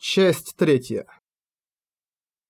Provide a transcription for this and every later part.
Часть третья.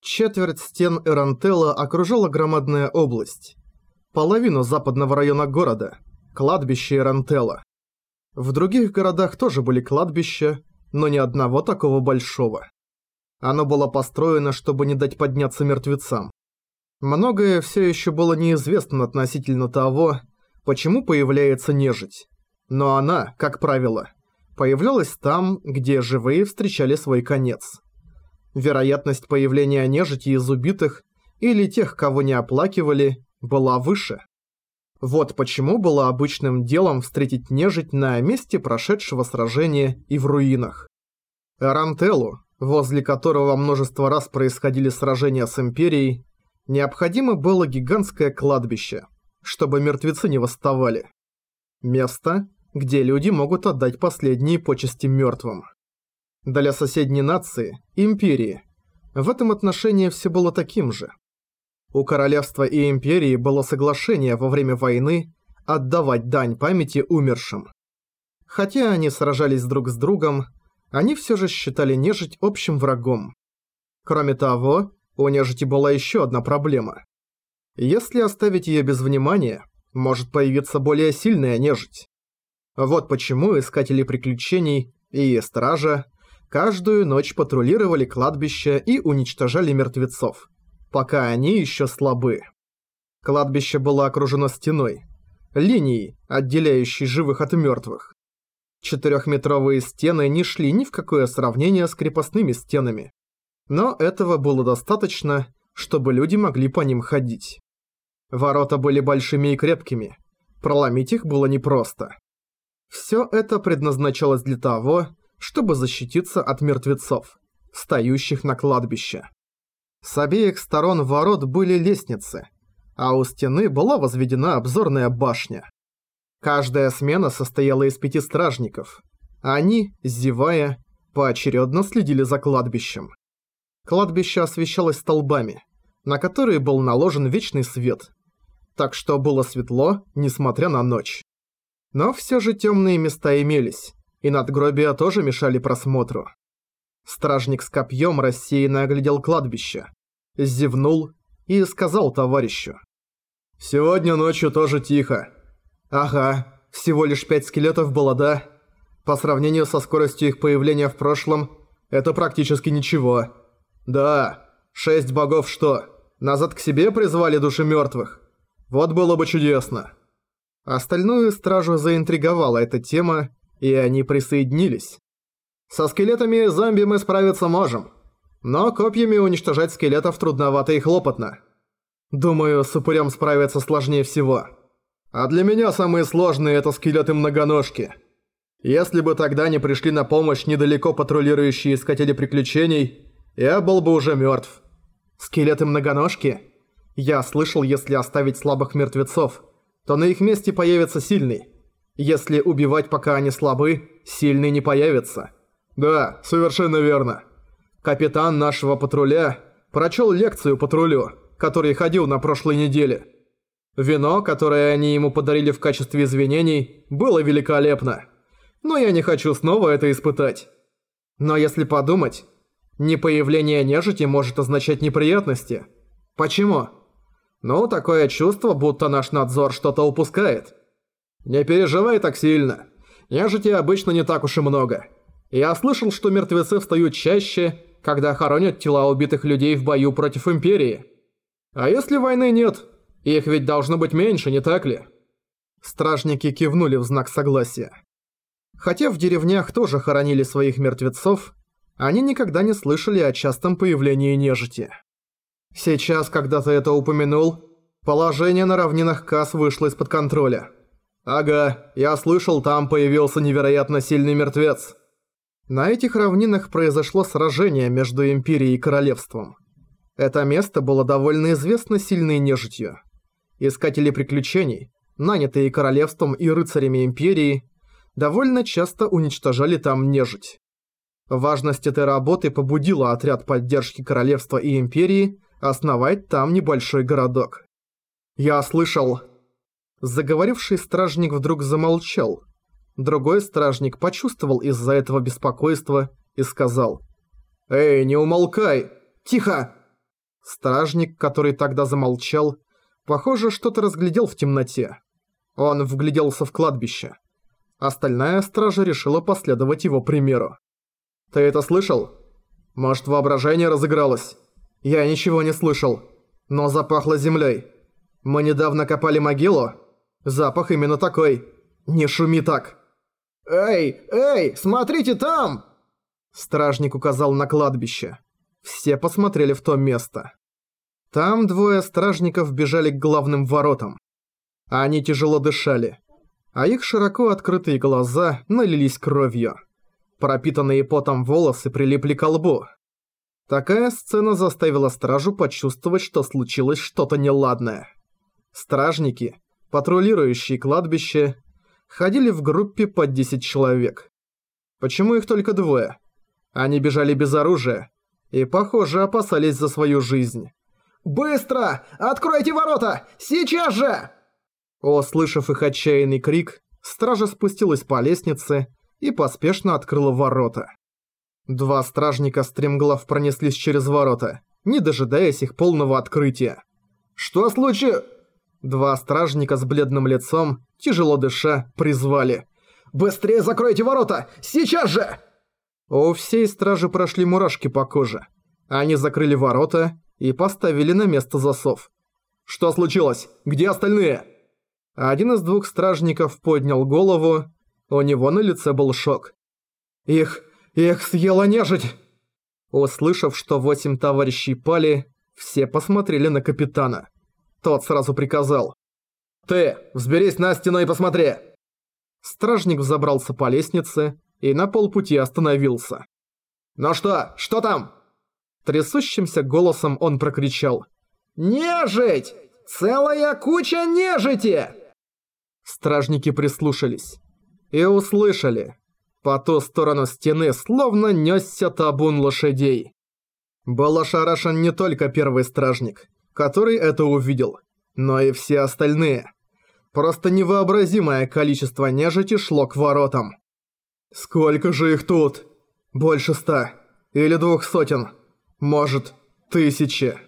Четверть стен Эрантелла окружала громадная область. Половину западного района города – кладбище Эрантелла. В других городах тоже были кладбища, но ни одного такого большого. Оно было построено, чтобы не дать подняться мертвецам. Многое все еще было неизвестно относительно того, почему появляется нежить. Но она, как правило, появлялась там, где живые встречали свой конец. Вероятность появления нежити из убитых или тех, кого не оплакивали, была выше. Вот почему было обычным делом встретить нежить на месте прошедшего сражения и в руинах. Рантеллу, возле которого множество раз происходили сражения с Империей, необходимо было гигантское кладбище, чтобы мертвецы не восставали. Место, где люди могут отдать последние почести мертвым. Для соседней нации, империи, в этом отношении все было таким же. У королевства и империи было соглашение во время войны отдавать дань памяти умершим. Хотя они сражались друг с другом, они все же считали нежить общим врагом. Кроме того, у нежити была еще одна проблема. Если оставить ее без внимания, может появиться более сильная нежить. Вот почему искатели приключений и стража каждую ночь патрулировали кладбище и уничтожали мертвецов, пока они еще слабы. Кладбище было окружено стеной, линией, отделяющей живых от мертвых. Четырехметровые стены не шли ни в какое сравнение с крепостными стенами. Но этого было достаточно, чтобы люди могли по ним ходить. Ворота были большими и крепкими. Проломить их было непросто. Все это предназначалось для того, чтобы защититься от мертвецов, стоящих на кладбище. С обеих сторон ворот были лестницы, а у стены была возведена обзорная башня. Каждая смена состояла из пяти стражников. Они, зевая, поочередно следили за кладбищем. Кладбище освещалось столбами, на которые был наложен вечный свет, так что было светло, несмотря на ночь. Но все же темные места имелись, и надгробия тоже мешали просмотру. Стражник с копьем рассеянно оглядел кладбище, зевнул и сказал товарищу. «Сегодня ночью тоже тихо». «Ага, всего лишь пять скелетов было, да? По сравнению со скоростью их появления в прошлом, это практически ничего». «Да, шесть богов что, назад к себе призвали души мертвых? Вот было бы чудесно». Остальную стражу заинтриговала эта тема, и они присоединились. Со скелетами зомби мы справиться можем, но копьями уничтожать скелетов трудновато и хлопотно. Думаю, с упырем справиться сложнее всего. А для меня самые сложные это скелеты-многоножки. Если бы тогда не пришли на помощь недалеко патрулирующие искатели приключений, я был бы уже мертв. Скелеты-многоножки? Я слышал, если оставить слабых мертвецов – то на их месте появится сильный. Если убивать пока они слабы, сильный не появится. Да, совершенно верно. Капитан нашего патруля прочел лекцию патрулю, который ходил на прошлой неделе. Вино, которое они ему подарили в качестве извинений, было великолепно. Но я не хочу снова это испытать. Но если подумать, не появление нежити может означать неприятности. Почему? Ну, такое чувство, будто наш надзор что-то упускает. Не переживай так сильно. Нежити обычно не так уж и много. Я слышал, что мертвецы встают чаще, когда хоронят тела убитых людей в бою против Империи. А если войны нет, их ведь должно быть меньше, не так ли? Стражники кивнули в знак согласия. Хотя в деревнях тоже хоронили своих мертвецов, они никогда не слышали о частом появлении нежити. Сейчас, когда ты это упомянул, положение на равнинах Кас вышло из-под контроля. Ага, я слышал, там появился невероятно сильный мертвец. На этих равнинах произошло сражение между Империей и Королевством. Это место было довольно известно сильной нежитью. Искатели приключений, нанятые Королевством и рыцарями Империи, довольно часто уничтожали там нежить. Важность этой работы побудила отряд поддержки Королевства и Империи основать там небольшой городок. Я слышал... Заговоривший стражник вдруг замолчал. Другой стражник почувствовал из-за этого беспокойство и сказал. «Эй, не умолкай! Тихо!» Стражник, который тогда замолчал, похоже, что-то разглядел в темноте. Он вгляделся в кладбище. Остальная стража решила последовать его примеру. «Ты это слышал? Может, воображение разыгралось?» «Я ничего не слышал, но запахло землей. Мы недавно копали могилу. Запах именно такой. Не шуми так!» «Эй, эй, смотрите там!» Стражник указал на кладбище. Все посмотрели в то место. Там двое стражников бежали к главным воротам. Они тяжело дышали, а их широко открытые глаза налились кровью. Пропитанные потом волосы прилипли к лбу. Такая сцена заставила стражу почувствовать, что случилось что-то неладное. Стражники, патрулирующие кладбище, ходили в группе по 10 человек. Почему их только двое? Они бежали без оружия и, похоже, опасались за свою жизнь. «Быстро! Откройте ворота! Сейчас же!» Услышав их отчаянный крик, стража спустилась по лестнице и поспешно открыла ворота. Два стражника стремглав пронеслись через ворота, не дожидаясь их полного открытия. «Что случилось?» Два стражника с бледным лицом, тяжело дыша, призвали. «Быстрее закройте ворота! Сейчас же!» У всей стражи прошли мурашки по коже. Они закрыли ворота и поставили на место засов. «Что случилось? Где остальные?» Один из двух стражников поднял голову, у него на лице был шок. «Их... их съела нежить!» Услышав, что восемь товарищей пали, все посмотрели на капитана. Тот сразу приказал. «Ты, взберись на стену и посмотри!» Стражник взобрался по лестнице и на полпути остановился. «Ну что, что там?» Трясущимся голосом он прокричал. «Нежить! Целая куча нежити!» Стражники прислушались. И услышали. По ту сторону стены словно нёсся табун лошадей. Был ошарашен не только первый стражник, который это увидел, но и все остальные. Просто невообразимое количество нежити шло к воротам. Сколько же их тут? Больше ста. Или двух сотен. Может, тысячи.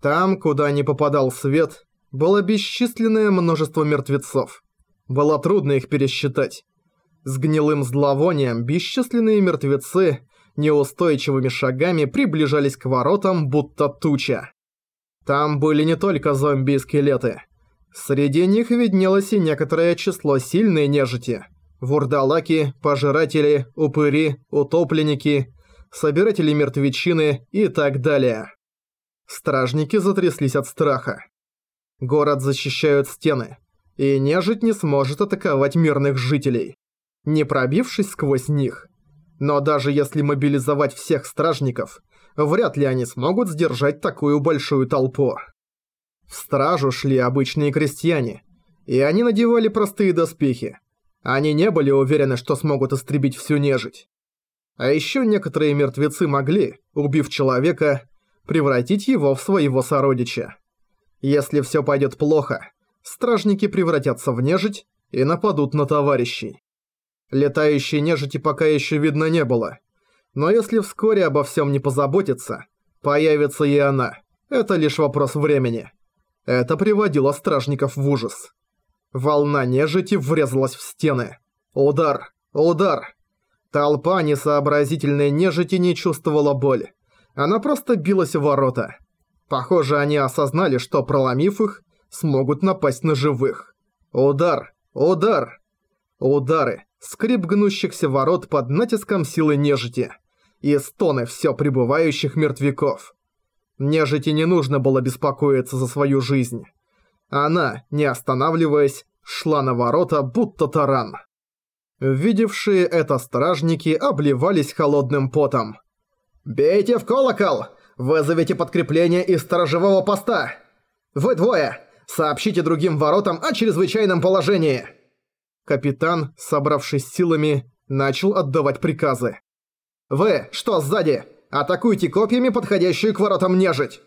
Там, куда не попадал свет, было бесчисленное множество мертвецов. Было трудно их пересчитать. С гнилым зловонием бесчисленные мертвецы неустойчивыми шагами приближались к воротам, будто туча. Там были не только зомби и скелеты. Среди них виднелось и некоторое число сильной нежити – вурдалаки, пожиратели, упыри, утопленники, собиратели мертвечины и так далее. Стражники затряслись от страха. Город защищают стены, и нежить не сможет атаковать мирных жителей, не пробившись сквозь них. Но даже если мобилизовать всех стражников, вряд ли они смогут сдержать такую большую толпу. В стражу шли обычные крестьяне, и они надевали простые доспехи, они не были уверены, что смогут истребить всю нежить. А еще некоторые мертвецы могли, убив человека, превратить его в своего сородича. Если все пойдет плохо, стражники превратятся в нежить и нападут на товарищей. Летающей нежити пока еще видно не было. Но если вскоре обо всем не позаботиться, появится и она. Это лишь вопрос времени. Это приводило стражников в ужас. Волна нежити врезалась в стены. Удар! Удар! Толпа несообразительной нежити не чувствовала боли. Она просто билась в ворота. Похоже, они осознали, что проломив их, смогут напасть на живых. Удар! Удар! Удары! Скрип гнущихся ворот под натиском силы нежити. И стоны все пребывающих мертвяков. Нежити не нужно было беспокоиться за свою жизнь. Она, не останавливаясь, шла на ворота, будто таран. Видевшие это стражники обливались холодным потом. «Бейте в колокол! Вызовите подкрепление из сторожевого поста! Вы двое! Сообщите другим воротам о чрезвычайном положении!» Капитан, собравшись силами, начал отдавать приказы. «Вы, что сзади? Атакуйте копьями подходящую к воротам нежить!»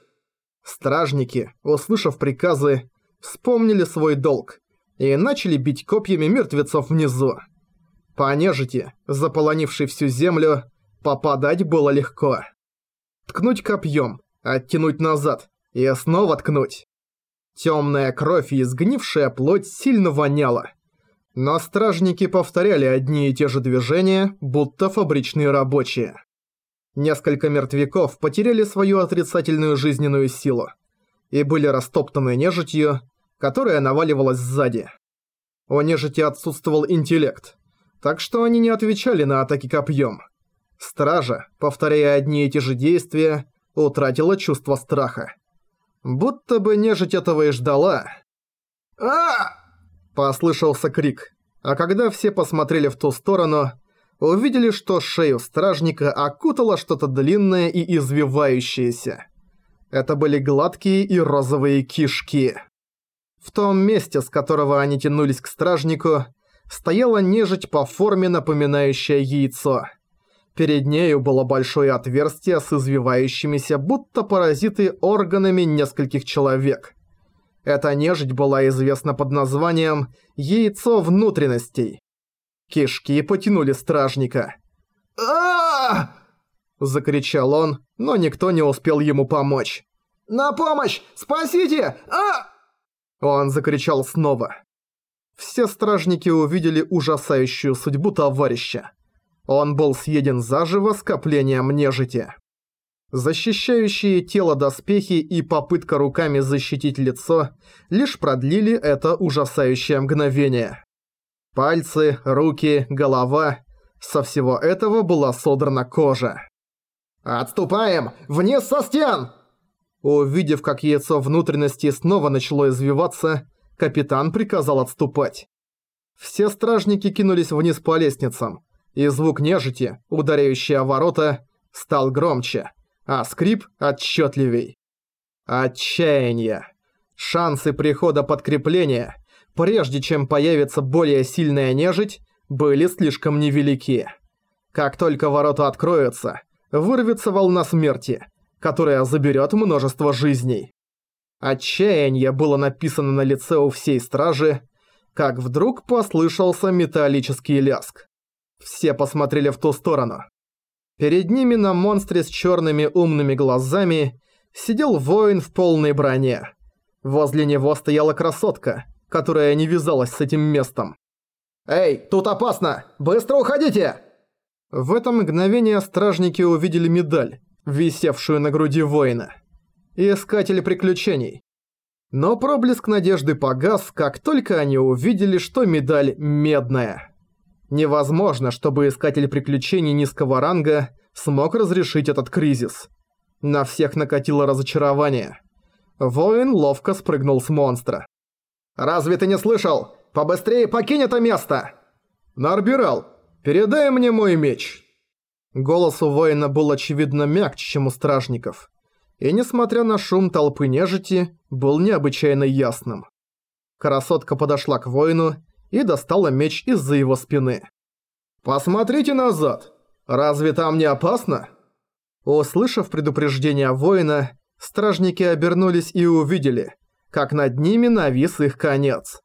Стражники, услышав приказы, вспомнили свой долг и начали бить копьями мертвецов внизу. По нежити, заполонившей всю землю, попадать было легко. ткнуть копьем, оттянуть назад и снова ткнуть. Темная кровь и изгнившая плоть сильно воняла. Но стражники повторяли одни и те же движения, будто фабричные рабочие. Несколько мертвяков потеряли свою отрицательную жизненную силу и были растоптаны нежитью, которая наваливалась сзади. У нежити отсутствовал интеллект, так что они не отвечали на атаки копьем. Стража, повторяя одни и те же действия, утратила чувство страха. Будто бы нежить этого и ждала. а Послышался крик, а когда все посмотрели в ту сторону, увидели, что шею стражника окутало что-то длинное и извивающееся. Это были гладкие и розовые кишки. В том месте, с которого они тянулись к стражнику, стояла нежить по форме, напоминающая яйцо. Перед нею было большое отверстие с извивающимися, будто паразиты, органами нескольких человек. Эта нежить была известна под названием «яйцо внутренностей». Кишки потянули стражника. а Закричал он, но никто не успел ему помочь. «На помощь! Спасите! а Он закричал снова. Все стражники увидели ужасающую судьбу товарища. Он был съеден заживо скоплением нежити. Защищающие тело доспехи и попытка руками защитить лицо лишь продлили это ужасающее мгновение. Пальцы, руки, голова – со всего этого была содрана кожа. «Отступаем! Вниз со стен!» Увидев, как яйцо внутренности снова начало извиваться, капитан приказал отступать. Все стражники кинулись вниз по лестницам, и звук нежити, ударяющий о ворота, стал громче, а скрип отчетливей. Отчаяние. Шансы прихода подкрепления, прежде чем появится более сильная нежить, были слишком невелики. Как только ворота откроются, вырвется волна смерти, которая заберет множество жизней. Отчаяние было написано на лице у всей стражи, как вдруг послышался металлический ляск. Все посмотрели в ту сторону. Перед ними на монстре с черными умными глазами сидел воин в полной броне. Возле него стояла красотка, которая не вязалась с этим местом. «Эй, тут опасно! Быстро уходите!» В это мгновение стражники увидели медаль, висевшую на груди воина. Искатели приключений. Но проблеск надежды погас, как только они увидели, что медаль медная. Невозможно, чтобы Искатель приключений низкого ранга смог разрешить этот кризис. На всех накатило разочарование. Воин ловко спрыгнул с монстра. «Разве ты не слышал? Побыстрее покинь это место!» «Нарбирал, передай мне мой меч!» Голос у воина был очевидно мягче, чем у стражников. И несмотря на шум толпы нежити, был необычайно ясным. Красотка подошла к воину и достала меч из-за его спины. «Посмотрите назад! Разве там не опасно?» Услышав предупреждение воина, стражники обернулись и увидели, как над ними навис их конец.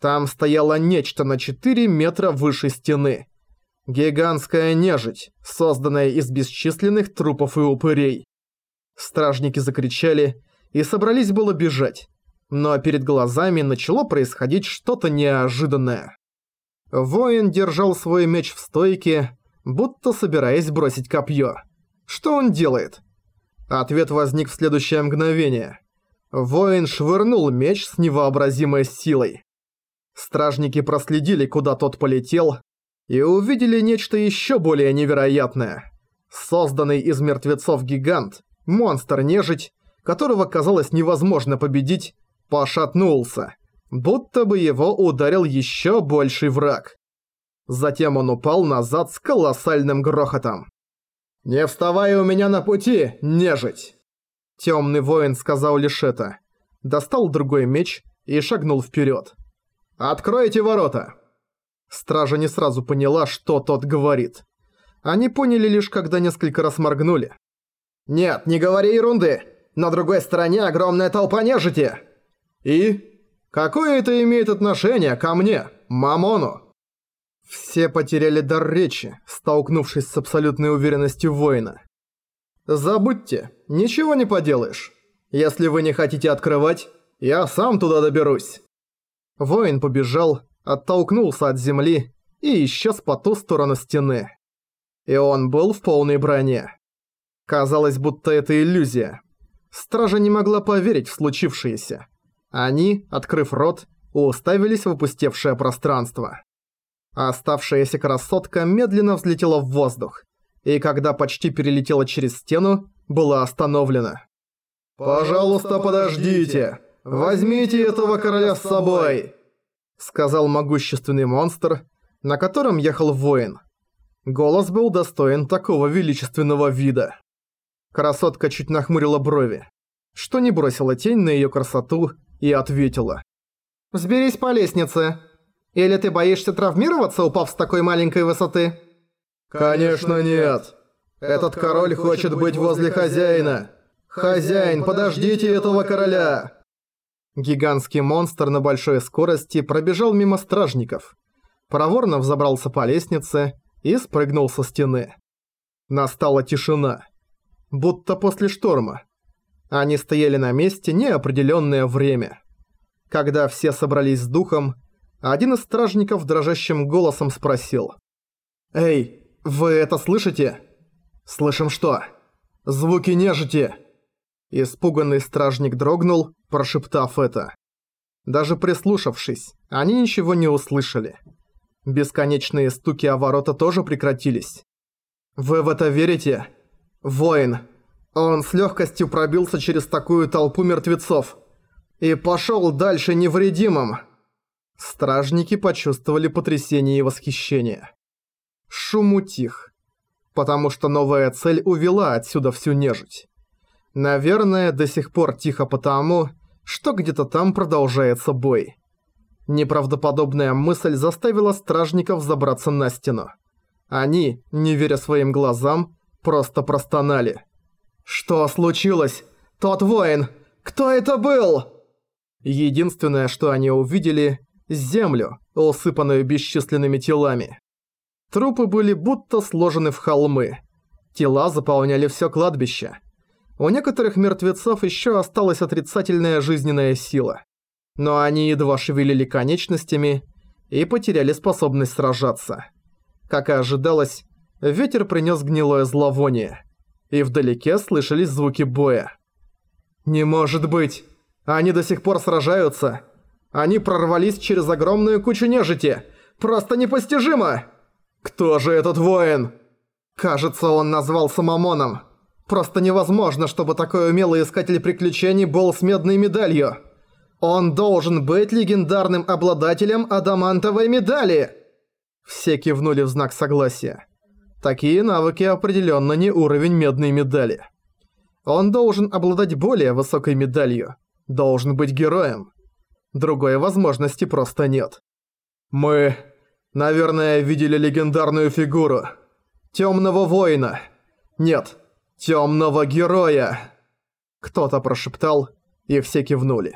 Там стояло нечто на 4 метра выше стены. Гигантская нежить, созданная из бесчисленных трупов и упырей. Стражники закричали и собрались было бежать, но перед глазами начало происходить что-то неожиданное. Воин держал свой меч в стойке, будто собираясь бросить копье. Что он делает? Ответ возник в следующее мгновение. Воин швырнул меч с невообразимой силой. Стражники проследили, куда тот полетел, и увидели нечто еще более невероятное. Созданный из мертвецов гигант, монстр-нежить, которого казалось невозможно победить, пошатнулся, будто бы его ударил еще больший враг. Затем он упал назад с колоссальным грохотом. «Не вставай у меня на пути, нежить!» Темный воин сказал лишь это. Достал другой меч и шагнул вперед. «Откройте ворота!» Стража не сразу поняла, что тот говорит. Они поняли лишь, когда несколько раз моргнули. «Нет, не говори ерунды! На другой стороне огромная толпа нежити!» «И? Какое это имеет отношение ко мне, Мамону?» Все потеряли дар речи, столкнувшись с абсолютной уверенностью воина. Забудьте, ничего не поделаешь. Если вы не хотите открывать, я сам туда доберусь. Воин побежал, оттолкнулся от земли и исчез по ту сторону стены. И он был в полной броне. Казалось, будто это иллюзия. Стража не могла поверить в случившееся. Они, открыв рот, уставились в опустевшее пространство. Оставшаяся красотка медленно взлетела в воздух, и когда почти перелетела через стену, была остановлена. «Пожалуйста, подождите! Возьмите этого короля с собой!» Сказал могущественный монстр, на котором ехал воин. Голос был достоин такого величественного вида. Красотка чуть нахмурила брови, что не бросила тень на её красоту и ответила. «Взберись по лестнице. Или ты боишься травмироваться, упав с такой маленькой высоты?» «Конечно нет. Этот король хочет быть возле хозяина. Хозяин, подождите этого короля!» Гигантский монстр на большой скорости пробежал мимо стражников. Проворно взобрался по лестнице и спрыгнул со стены. Настала тишина. Будто после шторма. Они стояли на месте неопределенное время. Когда все собрались с духом, один из стражников дрожащим голосом спросил. «Эй, вы это слышите?» «Слышим что?» «Звуки нежити!» Испуганный стражник дрогнул, прошептав это. Даже прислушавшись, они ничего не услышали. Бесконечные стуки о ворота тоже прекратились. «Вы в это верите?» «Воин! Он с легкостью пробился через такую толпу мертвецов и пошел дальше невредимым!» Стражники почувствовали потрясение и восхищение. Шум утих, потому что новая цель увела отсюда всю нежить. Наверное, до сих пор тихо потому, что где-то там продолжается бой. Неправдоподобная мысль заставила стражников забраться на стену. Они, не веря своим глазам, просто простонали. «Что случилось? Тот воин! Кто это был?» Единственное, что они увидели – землю, усыпанную бесчисленными телами. Трупы были будто сложены в холмы. Тела заполняли все кладбище. У некоторых мертвецов еще осталась отрицательная жизненная сила. Но они едва шевелили конечностями и потеряли способность сражаться. Как и ожидалось, ветер принес гнилое зловоние, и вдалеке слышались звуки боя. «Не может быть! Они до сих пор сражаются! Они прорвались через огромную кучу нежити! Просто непостижимо! Кто же этот воин?» Кажется, он назвался Мамоном. Просто невозможно, чтобы такой умелый искатель приключений был с медной медалью. Он должен быть легендарным обладателем адамантовой медали. Все кивнули в знак согласия. Такие навыки определенно не уровень медной медали. Он должен обладать более высокой медалью. Должен быть героем. Другой возможности просто нет. Мы, наверное, видели легендарную фигуру. Темного воина. Нет, темного героя. Кто-то прошептал, и все кивнули.